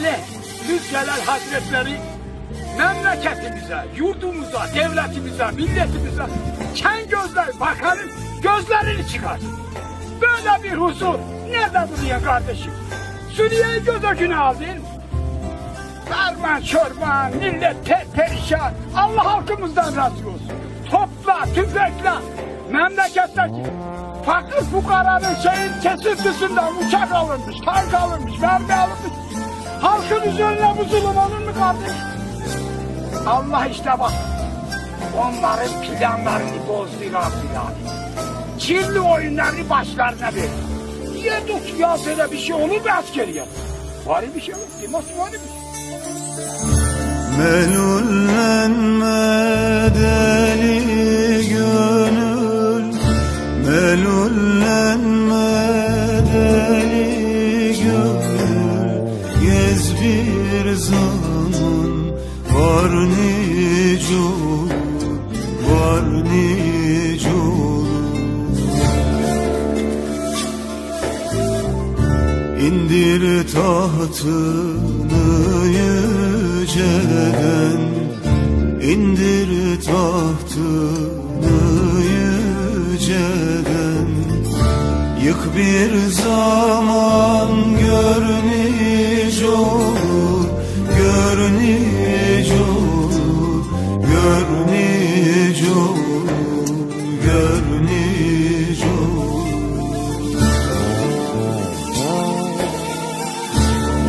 Ali Türkçeler Hazretleri memleketimize, yurdumuza, devletimize, milletimize ken gözler bakarın gözlerini çıkar. Böyle bir huzur nerede duruyor kardeşim? Suriye'yi göz önüne aldın. Karman çorman, millet te perişan. Allah halkımızdan razı olsun. Topla, tüfekle, memleketteki fakir fukaranın şeyin kesintisinden uçak alınmış, tank alınmış, mermi alınmış. Halkın üzerine bu zulüm olur mu kardeş? Allah işte bak. Onların planlarını bozdu Rabbi yani. Kirli oyunlarını başlarına verdi. Yedik ya böyle bir şey olur mu askeriye? Var bir şey yok. Nasıl var bir şey? Melullenme zaman var nice Var nice olur İndir tahtını yüceden İndir tahtını yüceden. Yık bir zaman gör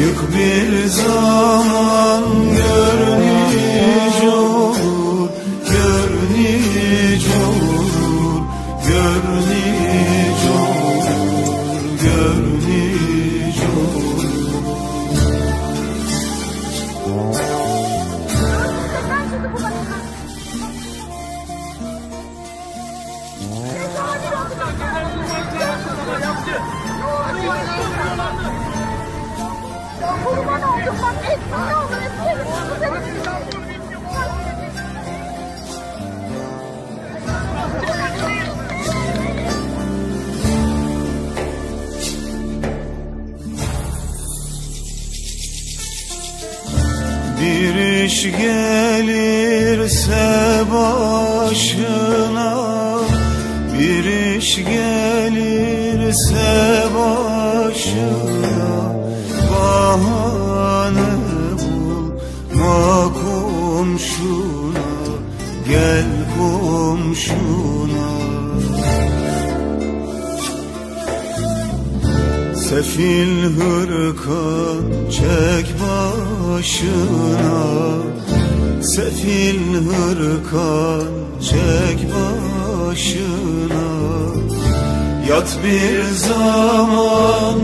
Yık bir zaman gör nice olur Gör nice olur Gör Bir iş gelirse başına Bir iş gelirse başına Bahane bulma komşuna Gel komşuna. Sefil hırkan çek başına. Sefil hırkan çek başına. Yat bir zaman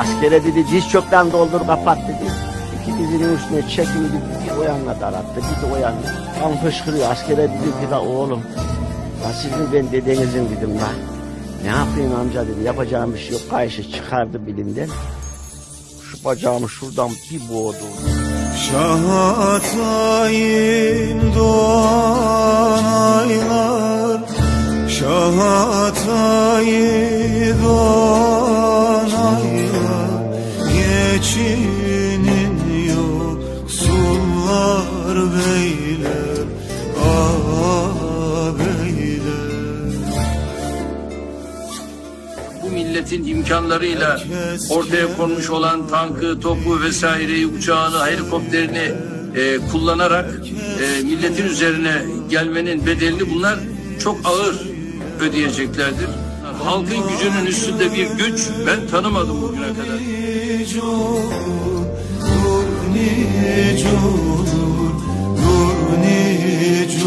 Askere dedi diz çöpten doldur kapat dedi. İki dizinin üstüne çekildi bir o yanına darattı bir de o. Kan fışkırıyor askere dedi ki la oğlum. La sizin ben dedenizin dedim la. Ne yapayım amca dedi yapacağım bir şey yok. Kayışı çıkardı bilimden. Şu bacağımı şuradan bir boğdu. Doğan beyler Ah beyler bu milletin imkanlarıyla ortaya konmuş olan tankı, topu vesaireyi, uçağını, helikopterini e, kullanarak e, milletin üzerine gelmenin bedelini bunlar çok ağır ödeyeceklerdir. Halkın gücünün üstünde bir güç ben tanımadım bugüne kadar. Nice olur, dur nice